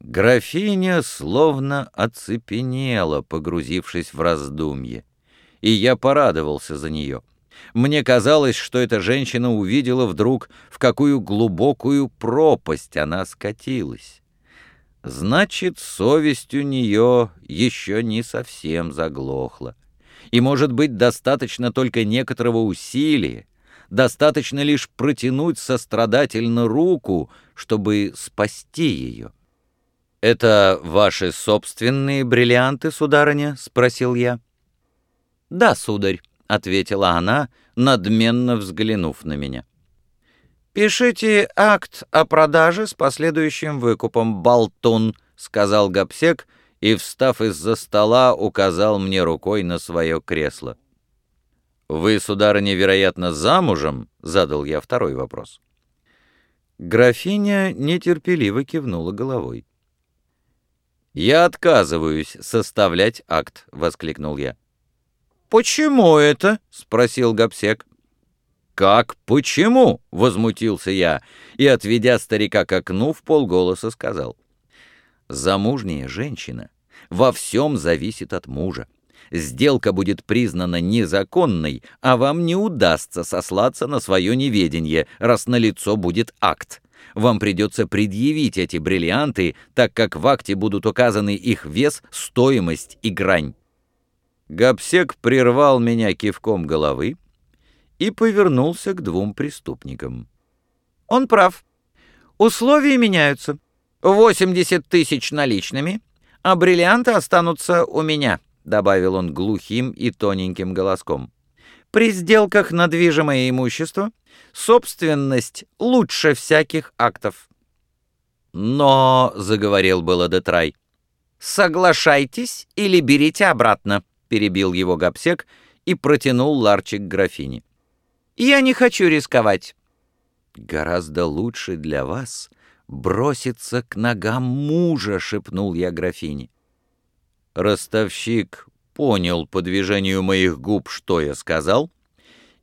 Графиня словно оцепенела, погрузившись в раздумье, и я порадовался за нее. Мне казалось, что эта женщина увидела вдруг, в какую глубокую пропасть она скатилась. Значит, совесть у нее еще не совсем заглохла. И, может быть, достаточно только некоторого усилия, достаточно лишь протянуть сострадательно руку, чтобы спасти ее. «Это ваши собственные бриллианты, сударыня?» — спросил я. «Да, сударь», — ответила она, надменно взглянув на меня. «Пишите акт о продаже с последующим выкупом, болтун», — сказал Гапсек и, встав из-за стола, указал мне рукой на свое кресло. «Вы, сударыня, вероятно, замужем?» — задал я второй вопрос. Графиня нетерпеливо кивнула головой. «Я отказываюсь составлять акт», — воскликнул я. «Почему это?» — спросил Гапсек. «Как почему?» — возмутился я и, отведя старика к окну, в полголоса сказал. «Замужняя женщина во всем зависит от мужа. Сделка будет признана незаконной, а вам не удастся сослаться на свое неведение, раз на лицо будет акт вам придется предъявить эти бриллианты, так как в акте будут указаны их вес, стоимость и грань. Гапсек прервал меня кивком головы и повернулся к двум преступникам. «Он прав. Условия меняются. 80 тысяч наличными, а бриллианты останутся у меня», — добавил он глухим и тоненьким голоском. «При сделках на движимое имущество — собственность лучше всяких актов. Но, — заговорил было Детрай, — соглашайтесь или берите обратно, — перебил его Гапсек и протянул ларчик графине. Я не хочу рисковать. Гораздо лучше для вас броситься к ногам мужа, — шепнул я графине. Ростовщик понял по движению моих губ, что я сказал,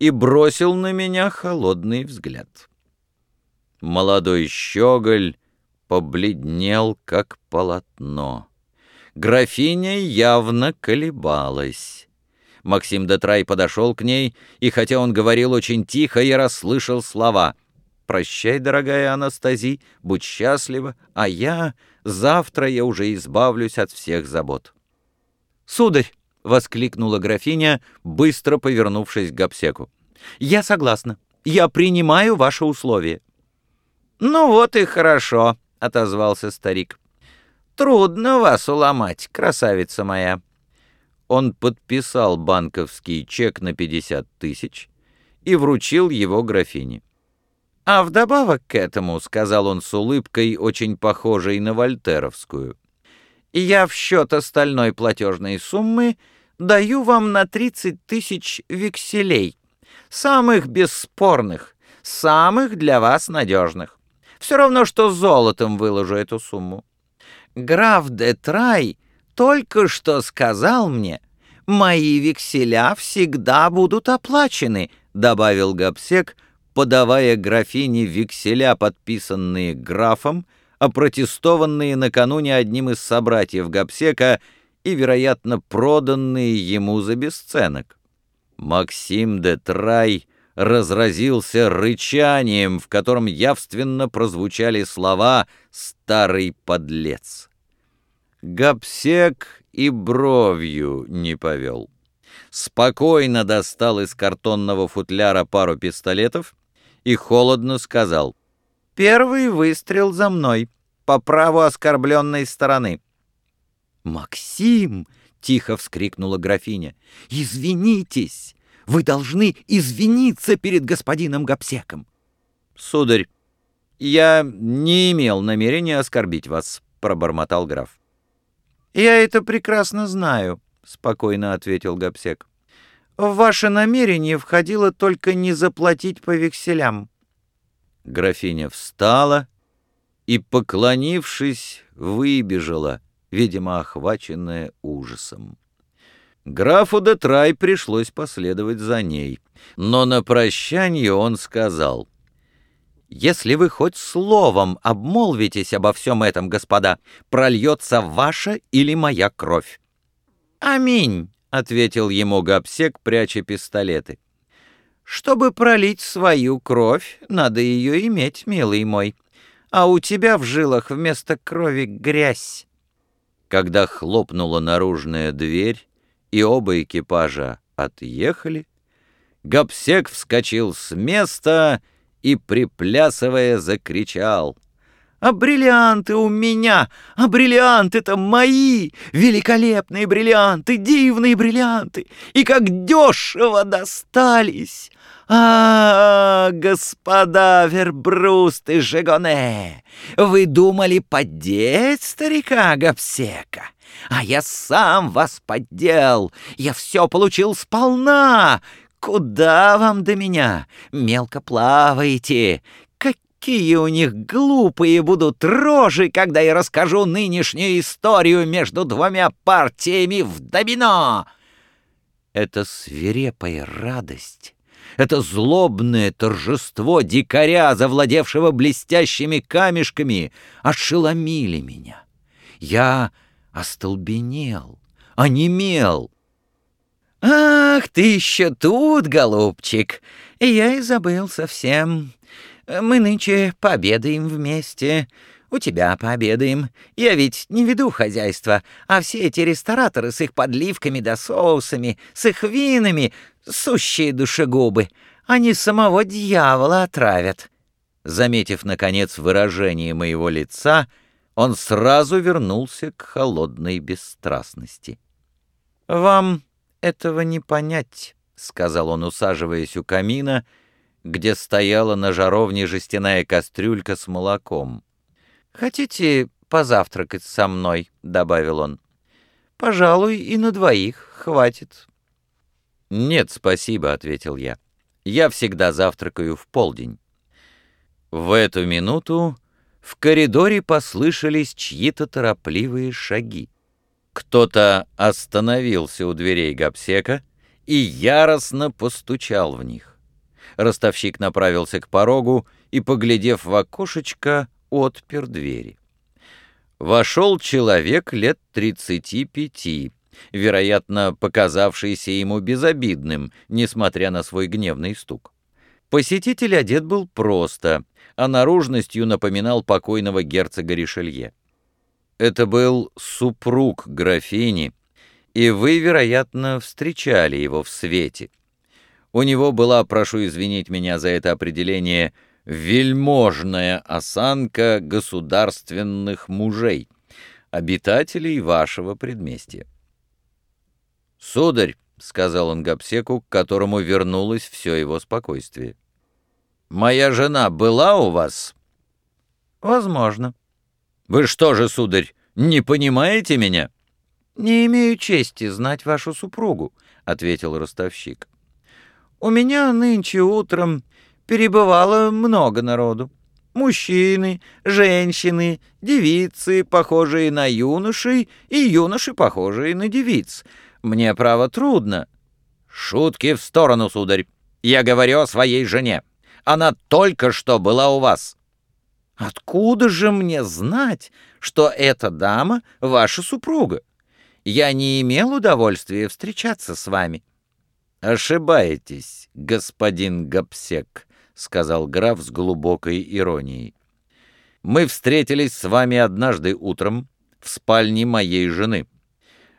и бросил на меня холодный взгляд. Молодой щеголь побледнел, как полотно. Графиня явно колебалась. Максим Детрай подошел к ней, и хотя он говорил очень тихо, я расслышал слова «Прощай, дорогая Анастази, будь счастлива, а я... Завтра я уже избавлюсь от всех забот». «Сударь!» — воскликнула графиня, быстро повернувшись к Гапсеку. «Я согласна. Я принимаю ваши условия». «Ну вот и хорошо», — отозвался старик. «Трудно вас уломать, красавица моя». Он подписал банковский чек на 50 тысяч и вручил его графине. «А вдобавок к этому», — сказал он с улыбкой, очень похожей на вольтеровскую, «я в счет остальной платежной суммы даю вам на 30 тысяч векселей, самых бесспорных, самых для вас надежных. Все равно, что золотом выложу эту сумму. Граф де Трай только что сказал мне, мои векселя всегда будут оплачены, добавил Габсек, подавая графине векселя, подписанные графом, опротестованные накануне одним из собратьев Габсека и, вероятно, проданные ему за бесценок. Максим де Трай разразился рычанием, в котором явственно прозвучали слова «старый подлец». Гапсек и бровью не повел. Спокойно достал из картонного футляра пару пистолетов и холодно сказал «Первый выстрел за мной, по праву оскорбленной стороны». «Максим!» — тихо вскрикнула графиня. «Извинитесь! Вы должны извиниться перед господином Гапсеком!» «Сударь, я не имел намерения оскорбить вас», — пробормотал граф. «Я это прекрасно знаю», — спокойно ответил Гапсек. «В ваше намерение входило только не заплатить по векселям». Графиня встала и, поклонившись, выбежала — видимо, охваченная ужасом. Графу де Трай пришлось последовать за ней, но на прощание он сказал, Если вы хоть словом обмолвитесь обо всем этом, господа, прольется ваша или моя кровь. «Аминь», — ответил ему Гапсек, пряча пистолеты. «Чтобы пролить свою кровь, надо ее иметь, милый мой, а у тебя в жилах вместо крови грязь». Когда хлопнула наружная дверь, и оба экипажа отъехали, Гапсек вскочил с места и, приплясывая, закричал. «А бриллианты у меня! А бриллианты-то мои! Великолепные бриллианты, дивные бриллианты! И как дешево достались! А, господа Вербруст и Жегоне, вы думали поддеть старика Гапсека? А я сам вас поддел, я все получил сполна, Куда вам до меня? Мелко плаваете. Какие у них глупые будут рожи, когда я расскажу нынешнюю историю между двумя партиями в домино!» Это свирепая радость, это злобное торжество дикаря, завладевшего блестящими камешками, ошеломили меня. Я остолбенел, онемел, «Ах, ты еще тут, голубчик! Я и забыл совсем. Мы нынче пообедаем вместе. У тебя пообедаем. Я ведь не веду хозяйство, а все эти рестораторы с их подливками да соусами, с их винами, сущие душегубы, они самого дьявола отравят». Заметив, наконец, выражение моего лица, он сразу вернулся к холодной бесстрастности. «Вам этого не понять», — сказал он, усаживаясь у камина, где стояла на жаровне жестяная кастрюлька с молоком. «Хотите позавтракать со мной?» — добавил он. «Пожалуй, и на двоих хватит». «Нет, спасибо», — ответил я. «Я всегда завтракаю в полдень». В эту минуту в коридоре послышались чьи-то торопливые шаги. Кто-то остановился у дверей Гапсека и яростно постучал в них. Ростовщик направился к порогу и, поглядев в окошечко, отпер двери. Вошел человек лет тридцати пяти, вероятно, показавшийся ему безобидным, несмотря на свой гневный стук. Посетитель одет был просто, а наружностью напоминал покойного герцога Ришелье. Это был супруг графини, и вы, вероятно, встречали его в свете. У него была, прошу извинить меня за это определение, вельможная осанка государственных мужей, обитателей вашего предместья. «Сударь», — сказал он Гапсеку, к которому вернулось все его спокойствие, — «моя жена была у вас?» «Возможно». «Вы что же, сударь, не понимаете меня?» «Не имею чести знать вашу супругу», — ответил ростовщик. «У меня нынче утром перебывало много народу. Мужчины, женщины, девицы, похожие на юношей, и юноши, похожие на девиц. Мне, право, трудно». «Шутки в сторону, сударь. Я говорю о своей жене. Она только что была у вас. Откуда же мне знать, что эта дама — ваша супруга? Я не имел удовольствия встречаться с вами». «Ошибаетесь, господин Гапсек», — сказал граф с глубокой иронией. «Мы встретились с вами однажды утром в спальне моей жены.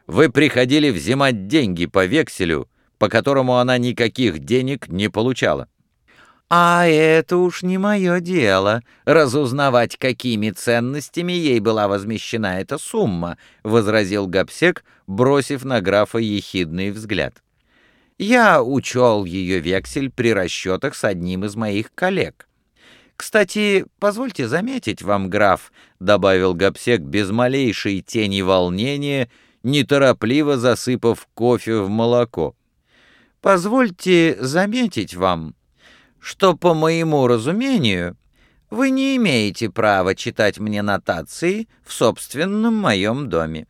Вы приходили взимать деньги по векселю, по которому она никаких денег не получала. «А это уж не мое дело, разузнавать, какими ценностями ей была возмещена эта сумма», — возразил Гапсек, бросив на графа ехидный взгляд. «Я учел ее вексель при расчетах с одним из моих коллег». «Кстати, позвольте заметить вам, граф», — добавил Гапсек без малейшей тени волнения, неторопливо засыпав кофе в молоко. «Позвольте заметить вам, что, по моему разумению, вы не имеете права читать мне нотации в собственном моем доме.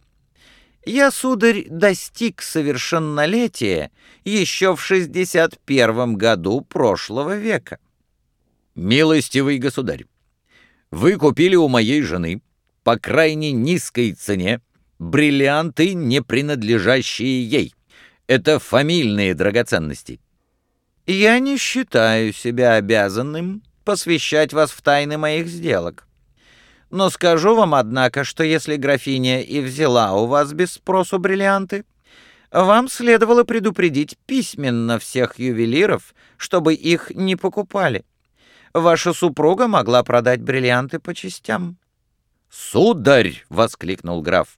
Я, сударь, достиг совершеннолетия еще в 61 году прошлого века. «Милостивый государь, вы купили у моей жены по крайне низкой цене бриллианты, не принадлежащие ей. Это фамильные драгоценности». «Я не считаю себя обязанным посвящать вас в тайны моих сделок. Но скажу вам, однако, что если графиня и взяла у вас без спросу бриллианты, вам следовало предупредить письменно всех ювелиров, чтобы их не покупали. Ваша супруга могла продать бриллианты по частям». «Сударь!» — воскликнул граф.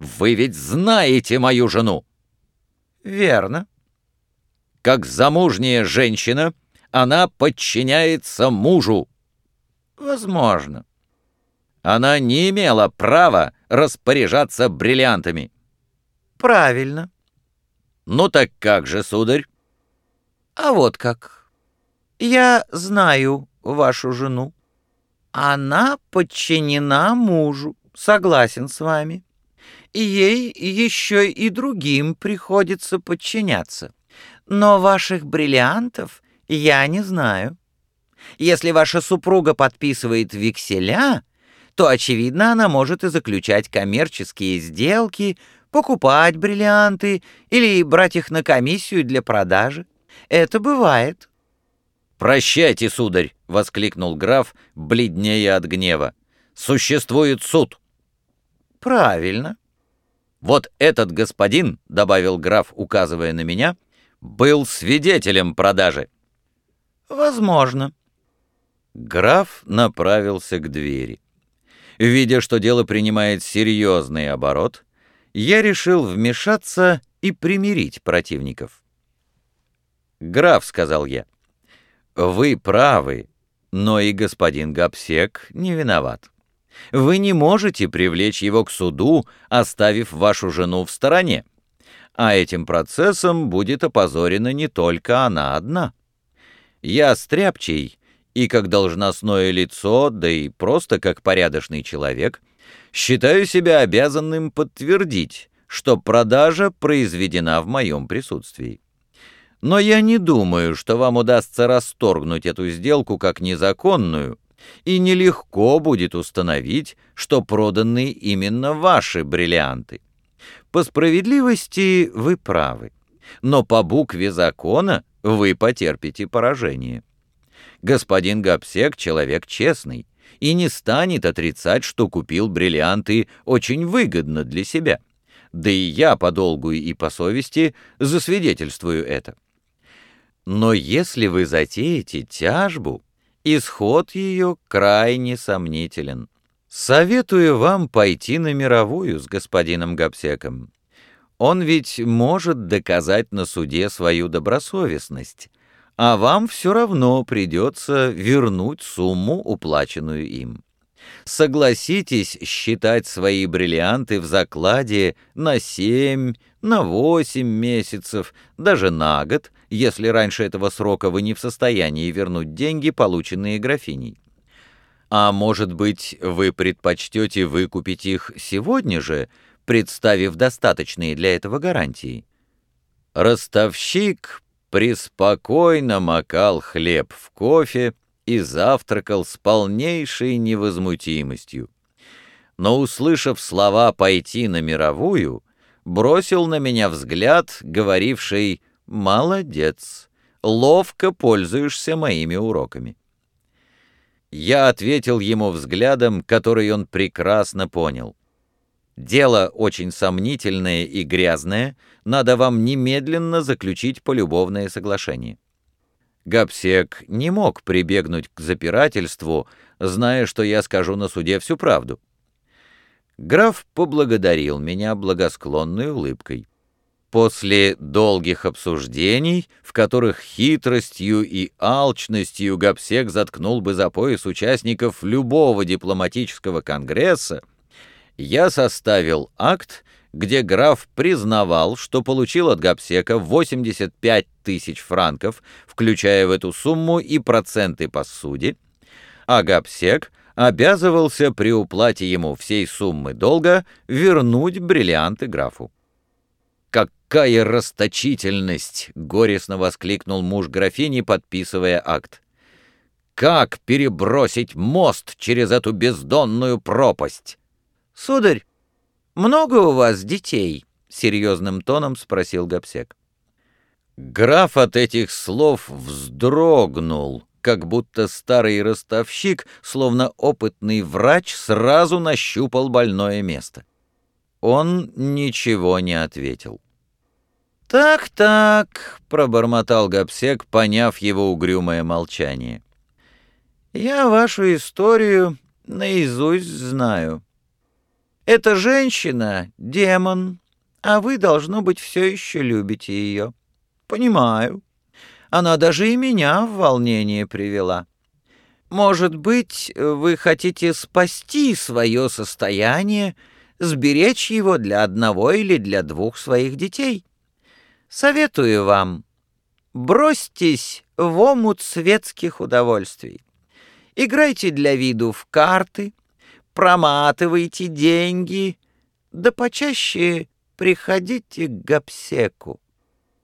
«Вы ведь знаете мою жену!» «Верно». «Как замужняя женщина, она подчиняется мужу». «Возможно». Она не имела права распоряжаться бриллиантами. «Правильно». «Ну так как же, сударь?» «А вот как. Я знаю вашу жену. Она подчинена мужу, согласен с вами. И ей еще и другим приходится подчиняться. Но ваших бриллиантов я не знаю. Если ваша супруга подписывает векселя, то, очевидно, она может и заключать коммерческие сделки, покупать бриллианты или брать их на комиссию для продажи. Это бывает». «Прощайте, сударь!» — воскликнул граф, бледнее от гнева. «Существует суд!» «Правильно». «Вот этот господин, — добавил граф, указывая на меня, — был свидетелем продажи». «Возможно». Граф направился к двери. Видя, что дело принимает серьезный оборот, я решил вмешаться и примирить противников. «Граф», — сказал я, — «вы правы, но и господин Гапсек не виноват. Вы не можете привлечь его к суду, оставив вашу жену в стороне, а этим процессом будет опозорена не только она одна. Я стряпчий, и как должностное лицо, да и просто как порядочный человек, считаю себя обязанным подтвердить, что продажа произведена в моем присутствии. Но я не думаю, что вам удастся расторгнуть эту сделку как незаконную, и нелегко будет установить, что проданы именно ваши бриллианты. По справедливости вы правы, но по букве закона вы потерпите поражение. Господин Гапсек — человек честный, и не станет отрицать, что купил бриллианты очень выгодно для себя. Да и я по долгу и по совести засвидетельствую это. Но если вы затеете тяжбу, исход ее крайне сомнителен. Советую вам пойти на мировую с господином Гапсеком. Он ведь может доказать на суде свою добросовестность, а вам все равно придется вернуть сумму, уплаченную им. Согласитесь считать свои бриллианты в закладе на семь, на восемь месяцев, даже на год, если раньше этого срока вы не в состоянии вернуть деньги, полученные графиней. А может быть, вы предпочтете выкупить их сегодня же, представив достаточные для этого гарантии? Ростовщик преспокойно макал хлеб в кофе и завтракал с полнейшей невозмутимостью. Но, услышав слова «пойти на мировую», бросил на меня взгляд, говоривший «молодец, ловко пользуешься моими уроками». Я ответил ему взглядом, который он прекрасно понял. Дело очень сомнительное и грязное, надо вам немедленно заключить полюбовное соглашение. Гапсек не мог прибегнуть к запирательству, зная, что я скажу на суде всю правду. Граф поблагодарил меня благосклонной улыбкой. После долгих обсуждений, в которых хитростью и алчностью Гапсек заткнул бы за пояс участников любого дипломатического конгресса, я составил акт, где граф признавал, что получил от Гапсека 85 тысяч франков, включая в эту сумму и проценты по суде, а Гапсек обязывался при уплате ему всей суммы долга вернуть бриллианты графу. «Какая расточительность!» — горестно воскликнул муж графини, подписывая акт. как перебросить мост через эту бездонную пропасть. «Сударь, много у вас детей?» — серьезным тоном спросил Гапсек. Граф от этих слов вздрогнул, как будто старый ростовщик, словно опытный врач, сразу нащупал больное место. Он ничего не ответил. «Так-так», — пробормотал Гапсек, поняв его угрюмое молчание. «Я вашу историю наизусть знаю. Эта женщина — демон, а вы, должно быть, все еще любите ее. Понимаю. Она даже и меня в волнение привела. Может быть, вы хотите спасти свое состояние, сберечь его для одного или для двух своих детей. Советую вам, бросьтесь в омут светских удовольствий. Играйте для виду в карты, проматывайте деньги, да почаще приходите к Гапсеку.